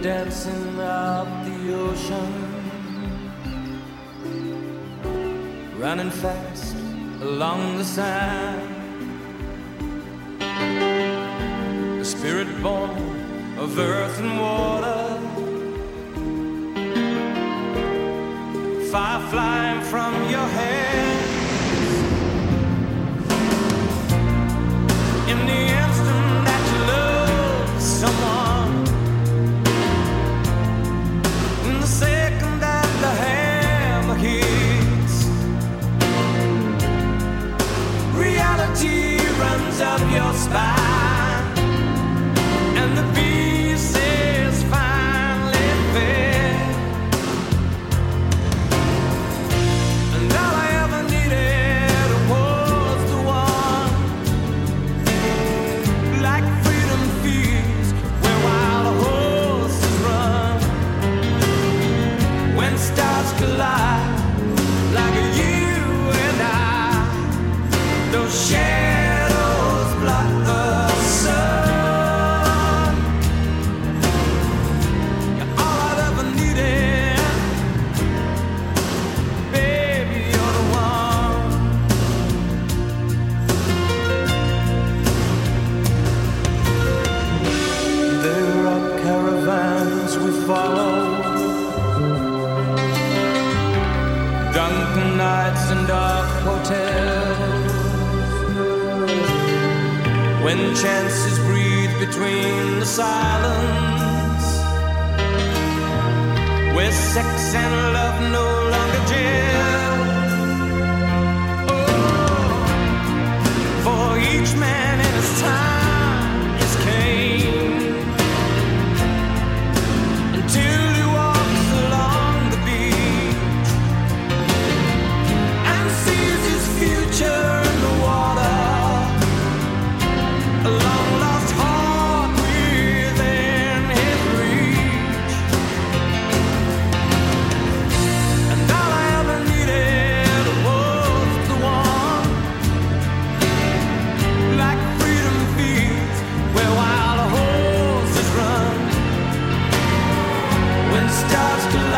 dancing up the ocean, running fast along the sand. A spirit born of earth and water, fire flying from your head. Up your spine, and the pieces finally fit. And all I ever needed was the one like freedom feeds where wild horses run. When stars collide, drunken nights and dark hotels. When chances breathe between the silence, where sex and love no longer jail. Oh, for each man in his time. stars